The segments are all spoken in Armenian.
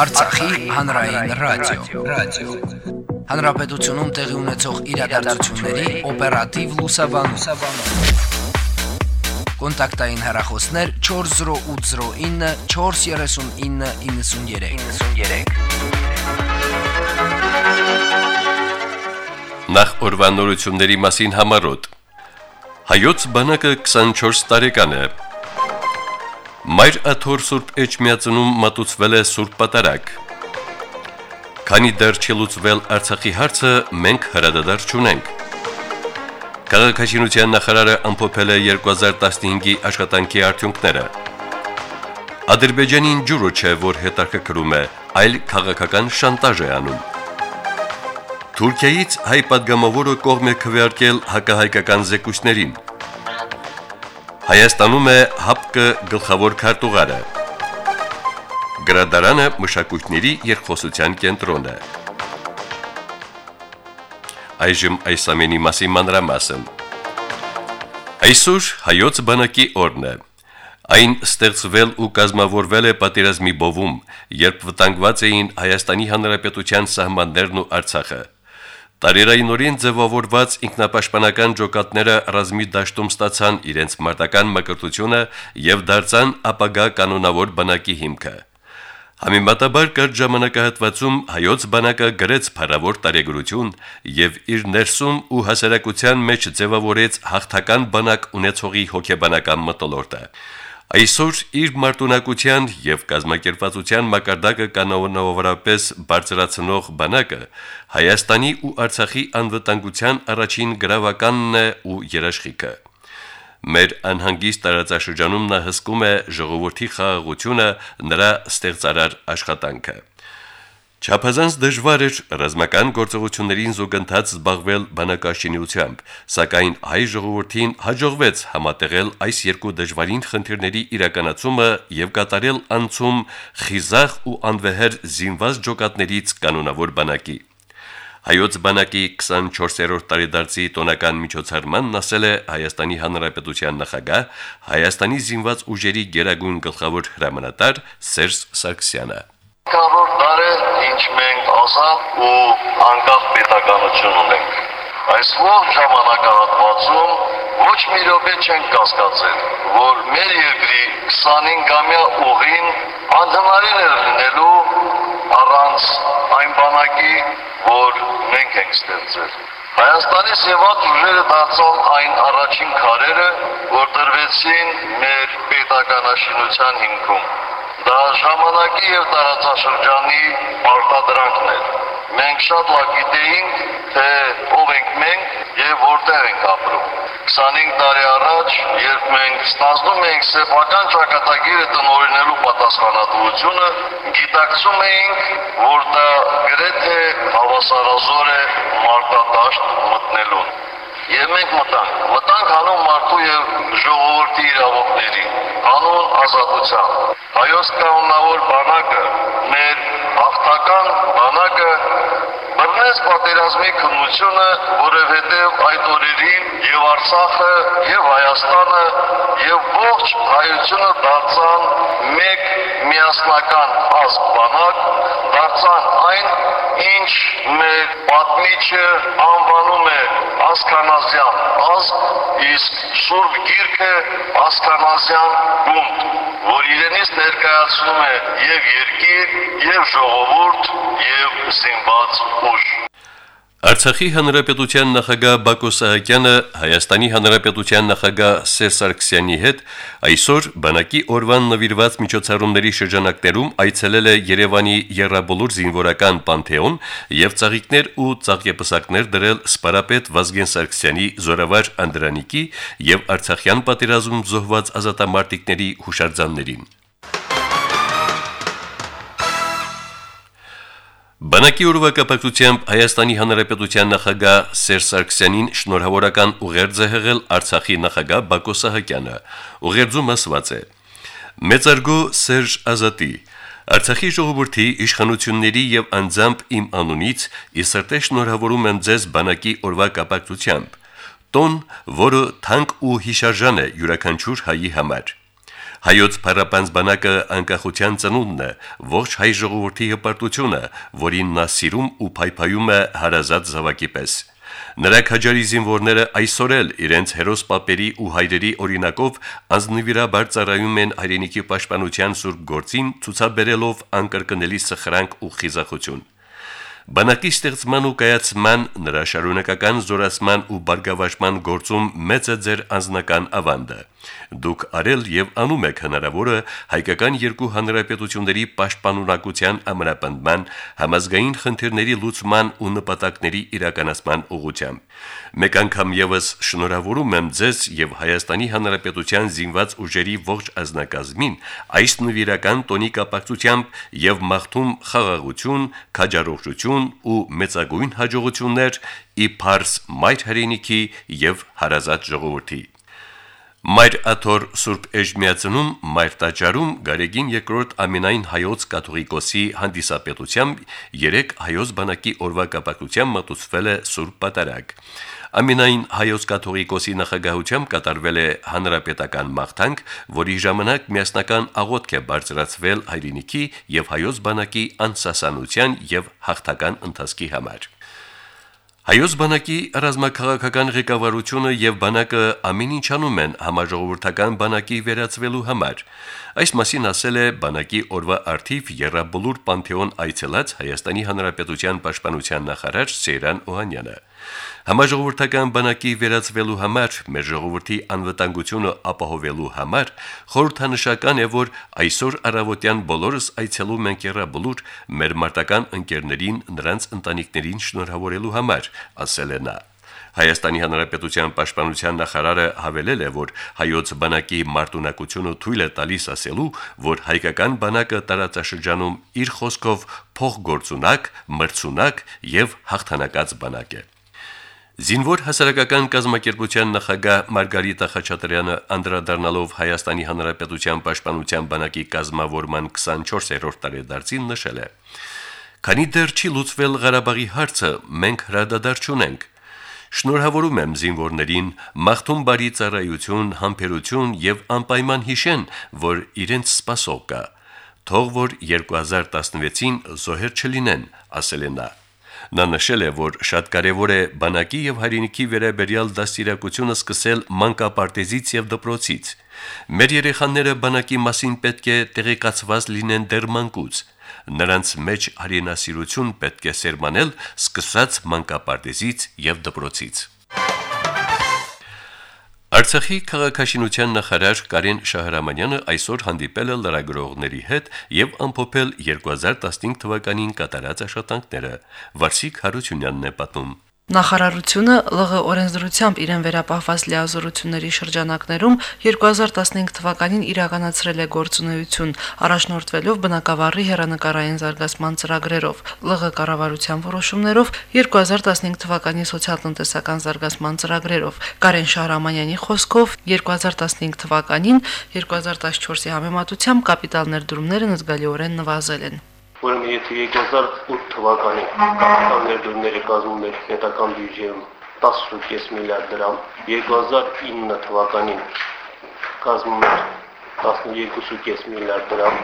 Արցախի հանրային ռադիո, ռադիո։ Հանրապետությունում տեղի ունեցող իրադարձությունների օպերատիվ լուսաբանում։ Կոնտակտային հեռախոսներ 40809 43993։ 93։ Նախ օրվանորությունների մասին համարոտ։ Հայոց բանակը 24 տարեկան է։ Մայր աթոր Սուրբ Էջմիածնում մատուցվել է Սուրբ Պատարագ։ Քանի դեռ չի լուծվել Արցախի հարցը, մենք հրադադար չունենք։ Քաղաքաշինության նախարարը ամփոփել է 2015-ի աշխատանքի արդյունքները։ Ադրբեջանին ջուրը չէ, որ հետաքրքրում է, այլ քաղաքական շանտաժ է անում։ Թուրքիայից հայ падգամավորը կողմ է քվեարկել հակահայկական զեկույցներին։ Հայաստանում է ՀԱՊԿ գլխավոր քարտուղարը։ Գրադարանը մշակույթների երկխոսության կենտրոն է։ Այժմ այս ամենի մասին մանրամասն։ Այսօր հայոց բանակի օրն է։ Այն ստեղծվել ու կազմավորվել է պատերազմի բովում, երբ վտանգված էին Հայաստանի Հանրապետության սահմաններն ու Արցախը։ Տարերայինորեն ձևավորված ինքնապաշտպանական ջոկատները ռազմի դաշտում ստացան իրենց մարտական մկրտությունը եւ դարձան ապագա կանոնավոր բանակի հիմքը։ Համեմատաբար կար ժամանակահատվածում հայոց բանակը գրեց փառավոր տարեգրություն եւ իր ներսում ու հասարակության մեջ ձևավորեց հաղթական բանակ ունեցողի հոգեբանական մտոլորտը։ Այսօր իր մարտունակության եւ կազմակերպվածության մակարդակը կանոնավորապես բարձրացնող բանակը Հայաստանի ու Արցախի անվտանգության առաջին գրավականն է ու երաշխիքը։ Մեր անհանգիստ տարածաշրջանում նա հսկում է ժողովրդի խաղաղությունը, նրա ստեղծարար աշխատանքը։ Չափազանց դժվար էր ռազմական գործողություններին զուգընթաց զբաղվել բանակաշինությամբ, սակայն հայ ժողովրդին հաջողվեց համատեղել այս երկու դժվարին խնդիրների իրականացումը եւ կատարել անցում խիզախ ու անվեհեր զինված ջոկատներից կանոնավոր բանակի։ Հայոց բանակի 24-րդ տարեդարձի տոնական միջոցառմանն ասել է Հայաստանի Հանրապետության նախագահ, Հայաստանի զինված ուժերի գերագույն գլխավոր հրամանատար Սերժ Սարգսյանը։ Կարոր դարը ինչ մենք ազատ ու անկախ պետականություն ունենք։ Այս ողջ ժամանակահատվածում ոչ մի րոպե չենք կասկածել, որ մեր երկրի 25-ամյա ուղին անհնարին է լինելու առանց այն բանակի, որ մենք ենք ստեղծել։ Հայաստանի սեված ուժերը դարձան այն առաջին քարերը, որ դրվեցին մեր պետականաշինության հիմքում։ Դա ժամանակի եւ տարածաշրջանի արտադրանքն էր։ Մենք շատ լավ գիտեինք, թե ով ենք մենք եւ որտեղ ենք ապրում։ 25 տարի առաջ, երբ մենք ստանձնում էինք սեփական ճակատագիրը տնօրինելու պատասխանատվությունը, գիտակցում էինք, որ դա գրեթե հավասարազոր է մարտադաշտ մտնելուն։ Եվ մենք մտանք, մտանք հանուն մարդու եւ ժողովրդի իրավունքների, հանուն ազատության։ Հայոց կանոնավոր բանակը, մեր հաղթական բանակը բռնեց պատերազմի քննությունը, որովհետև այդ օրերին եւ Արցախը եւ Հայաստանը եւ ողջ հայությունը դարձան մեկ միասնական ազգ բանակ, դարձան այն, ինչ մեր պատմիչը անվանում է ասկանազյան ազգ, իսկ Սուրբ Գիրքը ասկանազյան գունդ, որ իրենից ներկայացնում է եւ երկիր, եւ ժողովուրդ, եւ զինված ուժ։ Արցախի հանրապետության նախագահ Բակո Սահակյանը Հայաստանի հանրապետության նախագահ Սերժ Սարգսյանի հետ այսօր բանակի օրվան նվիրված միջոցառումների շրջանակներում այցելել է Երևանի Եռաբոլոր զինվորական պանթեոն եւ ծաղիկներ ու ծաղկեպսակներ դրել Սպարապետ Վազգեն Սարգսյանի զորավար Անդրանիկի եւ Արցախյան պատերազմում զոհված ազատամարտիկների հուշարձաններին։ Բանակի օրվա կապակցությամբ Հայաստանի Հանրապետության նախագահ Սերժ Սարգսյանին շնորհավորական ուղերձ է հղել Արցախի նախագահ Բակո Սահակյանը։ Ուղերձում ասված է. Մեծարգո Սերժ Ազատի Արցախի ժողովրդի իշխանությունների եւ անձամբ իմ անունից իսրտե շնորհավորում եմ ձեզ բանակի օրվա կապակցությամբ։ Տոն, որը թանկ ու հիշարժան է յուրաքանչյուր հայի համար։ Հայոց փառապանց բանակը անկախության ծնունդն է, ողջ հայ ժողովրդի հպարտությունը, որին նա սիրում ու փայփայում է հարազատ զավակի պես։ Նրա քաջարի զինվորները այսօր էլ իրենց հերոս պապերի ու հայրերի օրինակով անznվիրաբար ծառայում են հայրենիքի պաշտպանության սուրբ գործին, ցուցաբերելով անկրկնելի սխրանք ու խիզախություն։ Բանակի ստեղծման ու կայացման նրա շարունակական զորացման ու բարգավաճման գործում մեծ է ձեր անձնական ավանդը։ Դուք արել եւ անում եք հնարավորը հայկական երկու հանրապետությունների պաշտպանունակության ամրապնդման, համազգային խնդիրների լուծման ու նպատակների իրականացման ուղղությամբ։ Մեկ անգամ եւս շնորհավորում եմ ձեզ եւ Հայաստանի Հանրապետության զինված ուժերի ողջ ազնագազմին այս նվիրական տոնի կապակցությամբ եւ մաղթում խաղաղություն, քաջարողջություն ու մեծագույն հաջողություններ ի փարս մայր հրենիքի եւ հարազատ ժողովրդի։ Մայր Աթոր Սուրբ Էջմիածնում Մայր Տաճարում Գարեգին II ամենայն հայոց կաթողիկոսի հանդիսապետությամբ 3 հայոց բանակի օրվա կապակցությամբ մտուցվել է Սուրբ Պատարագ։ Ամենայն հայոց կաթողիկոսի նախագահությամբ կատարվել է հանրապետական մաղթանք, որի ժամանակ միասնական աղոթք է բարձրացվել հայրենիքի եւ հայոց բանակի անսասանության եւ հաղթական ընթացքի համար։ Հայոց բանակի ռազմաքաղաքական ղեկավարությունը եւ բանակը ամեն ինչ անում են համաժողովրդական բանակի վերածվելու համար։ Այս մասին ասել է բանակի օրվա արթիվ Եռաբլուր Պանթեոն այցելած Հայաստանի Հանրապետության պաշտպանության նախարար Սեյրան Օհանյանը։ Համաժողովրդական բանակի վերածվելու համար մեր ժողովրդի անվտանգությունը ապահովելու համար խորհրդանշական է, որ այսօր առավոտյան բոլորս այցելում ենք Եռաբլուր մեր մարտական ընկերներին, նրանց ընտանիքներին շնորհավորելու համար, ասել է նա։ Հայաստանի Հանրապետության պաշտպանության նախարարը հավելել է, որ հայոց բանակի մարտունակությունը թույլ է տալիս ասելու, որ հայկական բանակը տարածաշրջանում իր խոսքով փոխգործունակ, մրցունակ եւ հաղթանակած բանակ է։ Զինվոր հասարակական կազմակերպության նախագահ Մարգարիտա Խաչատրյանը անդրադառնալով Հայաստանի Հանրապետության պաշտպանության բանակի կազմավորման 24-րդ տարեդարձին նշել է. «Քանի դեռ չի լուծվել Ղարաբաղի հարցը, մենք հրադադար չունենք։ Շնորհավորում եմ զինվորներին, մաղթում բարի ծառայություն, համբերություն եւ անպայման հիշեն, որ իրենց սпасող կա։ Թող որ 2016-ին զոհեր չլինեն, ասել է նա։ Նա նշել է, որ շատ կարևոր է բանակի եւ հայրենիքի վերաբերյալ դաստիարակությունը սկսել մանկապարտեզից եւ դպրոցից։ Մեր երեխաները բանակի մասին պետք է տեղեկացված լինեն դեռ մանկուց։ Նրանց մեջ հայրենասիրություն պետք է սերմանել սկսած մանկապարտեզից եւ դպրոցից։ Արցախի քաղաքաշինության նախարար Կարեն Շահրամանյանը այսօր հանդիպել է լրագրողների հետ եւ ամփոփել 2015 թվականին կատարած աշխատանքները։ Վարսիկ Հարությունյանն է պատմում. Նախարարությունը ԼՂ օրենսդրությամբ իրեն վերապահված լիազորությունների շրջանակներում 2015 թվականին իրականացրել է գործունեություն, առաջնորդվելով բնակավարի հերանեկարային զարգացման ծրագրերով։ ԼՂ կառավարության որոշումներով 2015 թվականի սոցիալ-տնտեսական զարգացման ծրագրերով Կարեն Շահրամանյանի խոսքով 2015 թվականին 2014-ի համեմատությամբ կապիտալ ներդրումներն զգալիորեն նվազել են ուրեմն եթե 2008 թվականին կապիտալ ներդրումները կազմում էր պետական բյուջեում 10.5 միլիարդ դրամ, 2009 թվականին կազմում էր 12.5 միլիարդ դրամ,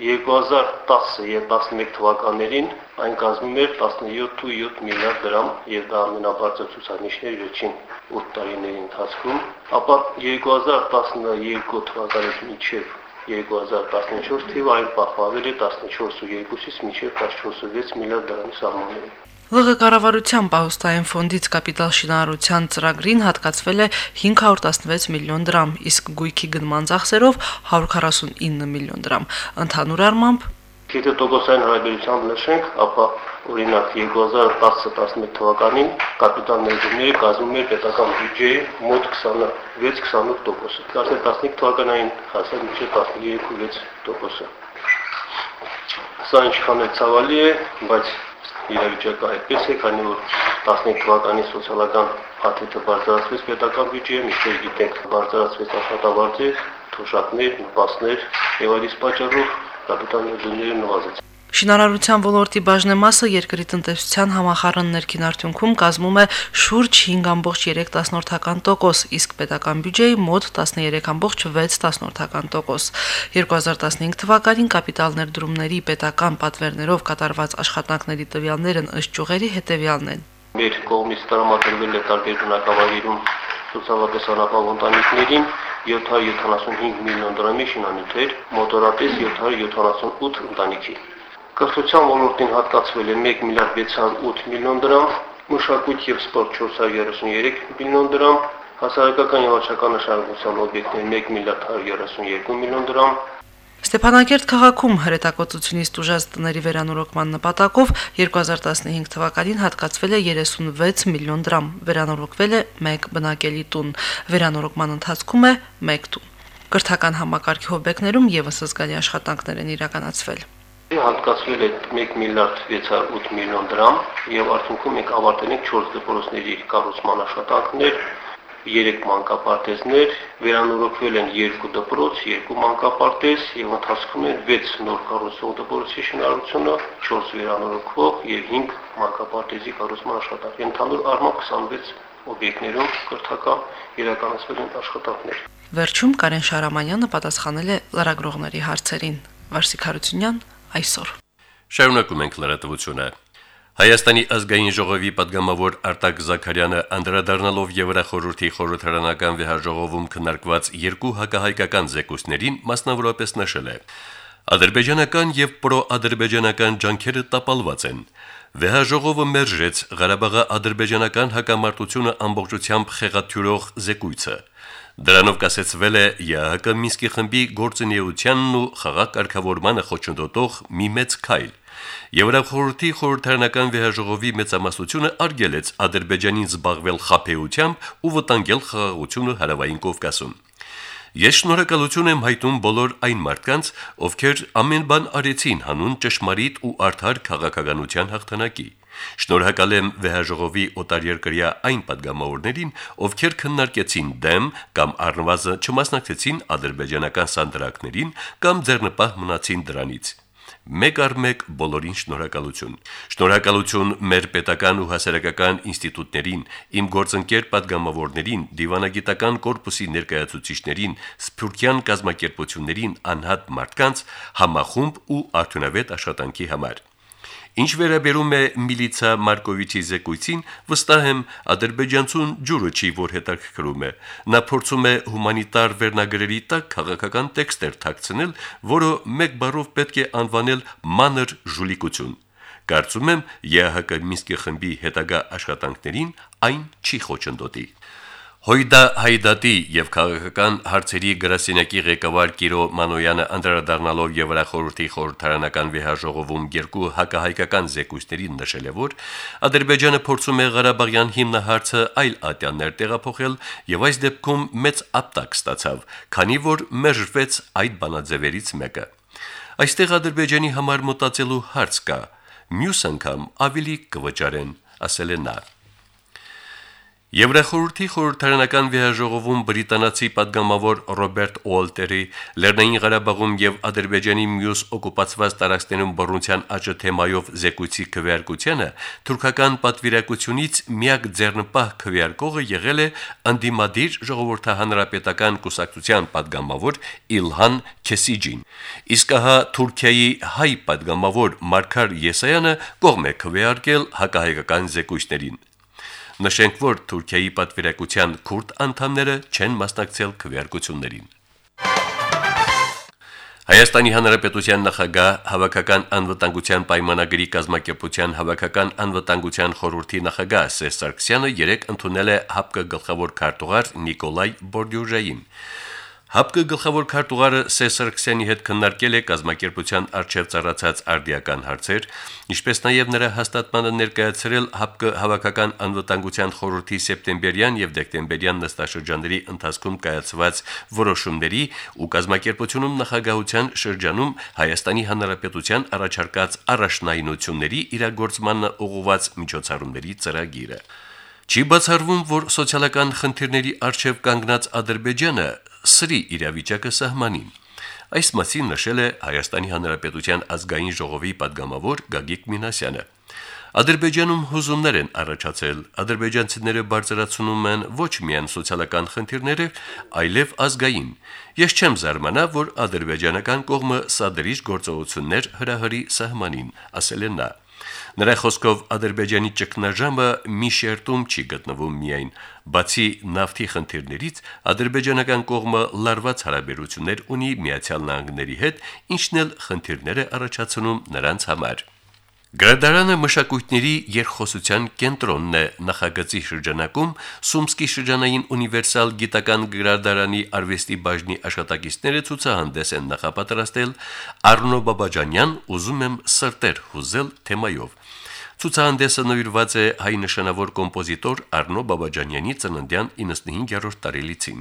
2010 եւ 11 թվականներին այն կազմում էր 17.7 միլիարդ դրամ եւ դա ամենաբարձր ցուցանիշն էր վերջին 8 տարիների ընթացքում, ապա 2012 թվականից մինչև 2014 թիվը այն պահպանվել է 14.2-ից մինչև 14.6 միլիարդ դրամի սահմաններում։ ԼՂ կառավարության պահոստային ֆոնդից կապիտալ շինարարության ծրագրին հատկացվել է 516 միլիոն դրամ, իսկ գույքի գնման ծախսերով 149 միլիոն դրամ։ Ընդհանուր առմամբ Եթե տոկոսային հարաբերությամբ նշենք, ապա օրինակ 2010-11 թվականին կապիտալ ներդրումները կազմում էր պետական բյուջեի մոտ 26-28%-ը։ Դարձել 15 թվականային հասել մինչև 13.6%-ը։ Սա ինչքան է ցավալի է, բայց իրավիճակը այդպես է, քանի որ 15 թվականի սոցիալական փաթեթը բարձրացվեց պետական բյուջեը, միշտ գիտենք բարձրացվեց աշխատավարձեր, թոշակներ, նպաստներ եւ այդ իսկ պատճառով կապիտալ ներդրումները նվազեցին։ Շինարարության ոլորտի բաժնեմասը երկրի տնտեսության համախառն ներքին արդյունքում կազմում է շուրջ 5.3%, իսկ պետական բյուջեի մոտ 13.6%։ 2015 թվականին կապիտալ ներդրումների պետական պատվերներով կատարված աշխատանքների տվյալներն ըստ ճյուղերի հետևյալն են. Մեր կողմից տրամադրվել է տարբեր բնակավայրերում ցուցավատես անապահ ընտանիքներին 775 միլիոն դրամի շինանյութեր, մոտորապես 778 ընտանիքի։ Կրթության ոլորտին հատկացվել է 1 միլիարդ 608 միլիոն դրամ, մշակույթ եւ սպորտ 433 միլիոն դրամ, հասարակական եւ վարչական նշանակության օբյեկտներ 1 միլիարդ 132 միլիոն դրամ, Ստեփանակերտ քաղաքում հրետակոծությունից տուժած տների վերանորոգման նպատակով 2015 թվականին հատկացվել է 36 միլիոն դրամ, վերանորոգվել է 1 բնակելի տուն, վերանորոգման ընթացքում է 1 տուն։ Կրթական համակարգի հոբեկներում եւս զգալի աշխատանքներ են իրականացվել հատկացվել է 1 միլիարդ 608 միլիոն դրամ եւ արդյունքում մենք ավարտել ենք 4 դպրոցների կառուցման աշխատանքներ, 3 մանկապարտեզներ, վերանորոգվել են 2 դպրոց, 2 մանկապարտեզ եւ ընթացքում է 6 նոր կառուցող դպրոցի շինարարությունը, 4 վերանորոգվող եւ 5 մանկապարտեզի կառուցման աշխատանք։ Ընդհանուր առմամբ 26 օբյեկտներում կրթական իրականացվել են աշխատանքներ։ Վերջում Կարեն Շարամանյանը պատասխանել է լրագրողների հարցերին։ Վարսիկ Հարությունյան այսօր։ Շարունակում ենք լրատվությունը։ Հայաստանի ազգային ժողովի падգամավոր Արտակ Զաքարյանը անդրադառնալով Եվրախորհրդի խորհրդարանական վիճաժողովում քննարկված երկու հակահայկական զեկույցներին մասնավորապես նշել է. Ադրբեջանական եւ պրոադրբեջանական ջանքերը տապալված են։ Վեհաժողովը մերժեց Ղարաբաղի ադրբեջանական հակամարտությունը ամբողջությամբ խեղաթյուրող զեկույցը։ Դրանով կասեցվել է ԵԱՀԿ Մինսկի խմբի գործունեությանն ու խաղաղ կարգավորմանը խոչընդոտող մի մեծ քայլ։ Եվրախորհրդի խորհրդարանական վեհաժողովի մեծամասնությունը արգելեց Ադրբեջանին զբաղվել խափեությամբ ու վտանգել խաղաղությունը հարավային Կովկասում։ Ես շնորհակալություն եմ հայտնում բոլոր այն մարդկանց, ովքեր ամեն բան արեցին հանուն ճշմարիտ ու արդար քաղաքականության հաղթանակի։ Շնորհակալ եմ վեհաժողովի օտարերկրյա այն падգամավորներին, ովքեր քննարկեցին դեմ կամ առնվազն չմասնակցեցին ադրբեջանական սանդրակներին կամ ձեռնպահ մնացին դրանից մեկ առ մեկ բոլորին շնորհակալություն։ Շնորհակալություն մեր պետական ու հասարակական ինստիտուտներին, իմ գործընկեր падգամավորներին, դիվանագիտական կորպուսի ներկայացուցիչներին, սփյուռքյան կազմակերպություններին, անհատ մարդկանց համախումբ ու արդյունավետ աշխատանքի համար։ Ինչ վերաբերում է Միլիցա Մարկովիչի զեկույցին, վստահ եմ ադրբեջանցուն ջուրը չի որ հետաքրքրում է։ Նա փորձում է հումանիտար վերնագրերի տակ քաղաքական տեքստեր թաքցնել, որը մեկ բառով պետք է անվանել մանր ժուլիկություն։ Կարծում եմ, ԵՀԿ Մինսկի խմբի հետագա աշխատանքներին այն չի խոչընդոտի։ Հույդա Հայդատի եւ քաղաքական հարցերի գրասենյակի ղեկավար Կիրո Մանոյանը անդրադառնալով Եվրախորհրդի խորհրդարանական վեհաժողովում երկու հակահայկական զեկույցներին նշել է, որ Ադրբեջանը փորձում է Ղարաբաղյան հիմնահարցը այլ ատյաններ տեղափոխել եւ այս դեպքում մեծ ապտակ ստացավ, քանի որ մերժվեց այդ բանաձևերից մեկը։ Այստեղ Ադրբեջանի համար մտածելու հարց կա։ Մյուս անգամ ավելի կվճարեն, ասել է նա. Եվրախորհրդի խորհրդարանական վիայժողովում բրիտանացի падգամավոր Ռոբերտ Օլտերի Լեռնային Ղարաբաղում եւ Ադրբեջանի մյուս օկուպացված տարածքներում բռնության աճը թեմայով զեկույցի քվեարկությունը թուրքական պատվիրակությունից միակ ձեռնպահ քվեարկողը եղել է անդիմադիր ժողովրդահանրապետական կուսակցության падգամավոր Իլհան Քեսիջին։ Իսկ ահա Թուրքիայի հայ падգամավոր Մարկար Եսայանը կողմ է քվեարկել հակահայկական զեկույցներին։ Նշենք, որ Թուրքիայի պատվիրակության քուրդ անդամները չեն մասնակցել քվեարկություններին։ Հայաստանի Հանրապետության նախագահ հավաքական անվտանգության պայմանագրի կազմակերպության հավաքական անվտանգության խորհրդի նախագահ Սերժ Սարգսյանը երեկ ընդունել է ՀԱՊԿ գլխավոր քարտուղար Նիկոլայ Բորդյուժային։ ՀԱՊԿ գլխավոր քարտուղարը Սեսարքսյանի հետ քննարկել է կազմակերպության արչև ծառացած արդիական հարցեր, ինչպես նաև նրա հաստատմանը ներկայացրել ՀԱՊԿ հավաքական անվտանգության խորհրդի սեպտեմբերյան եւ դեկտեմբերյան նստաշրջանների ընթացքում կայացված որոշումների ու կազմակերպությունում նախագահության շրջանում Հայաստանի Հանրապետության առաջարկած առաջնայինությունների իրագործմանն ուղղված միջոցառումների ծրագիրը։ Չի բացառվում, որ սոցիալական խնդիրների արժև կանգնած Ադրբեջանը սրի իրավիճակը սահմանին։ Այս մասին նշել է Հայաստանի Հանրապետության ազգային ժողովի падգամավոր Գագիկ Մինասյանը։ Ադրբեջանում հուզումներ են առաջացել։ Ադրբեջանցիները բարձրացնում են ոչ միայն սոցիալական խնդիրները, այլև ազգային։ Ես չեմ զարմանա, որ ադրբեջանական կողմը սադրիչ գործողություններ հրահրի սահմանին, ասել է նա։ Նրա խոսքով Ադրբեջանի ճգնաժամը մի շերտում չի գտնվում միայն, բացի նավթի խնդիրներից ադրբեջանական կողմը լարված հարաբերություններ ունի Միացյալ Նահանգների հետ, ինչն էլ խնդիրներ է առաջացնում նրանց համար։ Գրադարանը մշակույթների երկխոսության կենտրոնն է նախագծի շրջանակում Սումսկի շրջանային ունիվերսալ գիտական գրադարանի արվեստի բաժնի աշխատակիցները ցուցահանդես են նախապատրաստել Արնո Բաբաջանյան ուզում եմ սրտեր հուզել թեմայով Ցուցահանդեսը նվիրված է հայ նշանավոր կոմպոզիտոր Արնո Բաբաջանյանի ծննդյան 95-րդ տարելիցին։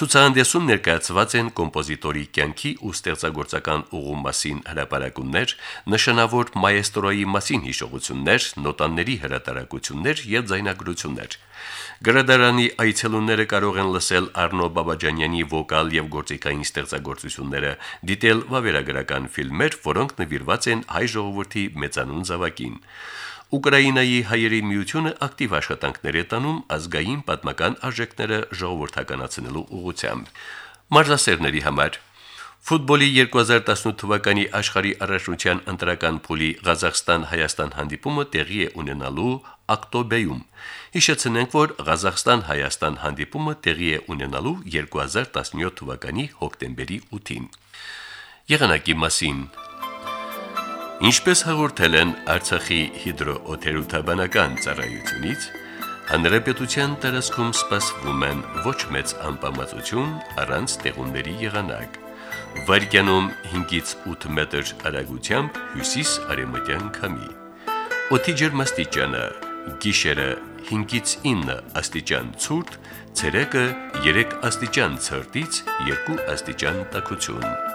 Ցուցահանդեսում ներկայացված են կոմպոզիտորի կյանքի ու ստեղծագործական ուղու մասին հրապարակումներ, նշանավոր մայեստրոյի մասին հիշողություններ, նոտանների հրատարակություններ եւ ձայնագրություններ։ Գրադարանի այցելունները կարող են լսել Արնո Բաբաջանյանի վոկալ եւ գործիքային ստեղծագործությունները, դիտել վավերագրական ֆիլմեր, որոնք նվիրված են հայ ժողովրդի մեծանուն զավակին։ Ուկրաինայի հայերի միությունը ակտիվ աշխատանքներ է տանում ազգային պատմական արժեքները ժողովրդականացնելու ուղղությամբ։ Մարզասերների համար. Ֆուտբոլի 2018 թվականի աշխարհի առաջնության ընտրական փուլի Ղազախստան-Հայաստան հանդիպումը տեղի է ունենալու Ակտոբեյում։ Հիշեցնենք, որ Ղազախստան-Հայաստան հանդիպումը տեղի է ունենալու 2017 թվականի հոկտեմբերի 8-ին։ Եղանակի մասին Ինչպես հաղորդել են Արցախի հիդրոօթերոթաբանական ծառայությունից, հանրապետության տարածքում սպասվում են ոչ մեծ անպամացություն առանց տեղումների եղանակ։ Վարկյանում 5-ից 8 մետր արագությամբ հյուսիս-արևմտյան քամի։ Օդի ջերմաստիճանը՝ գիշերը 5-ից 9 աստիճան ցուրտ, ցերեկը 3 աստիճան ցրտից 2 աստիճան տաքություն։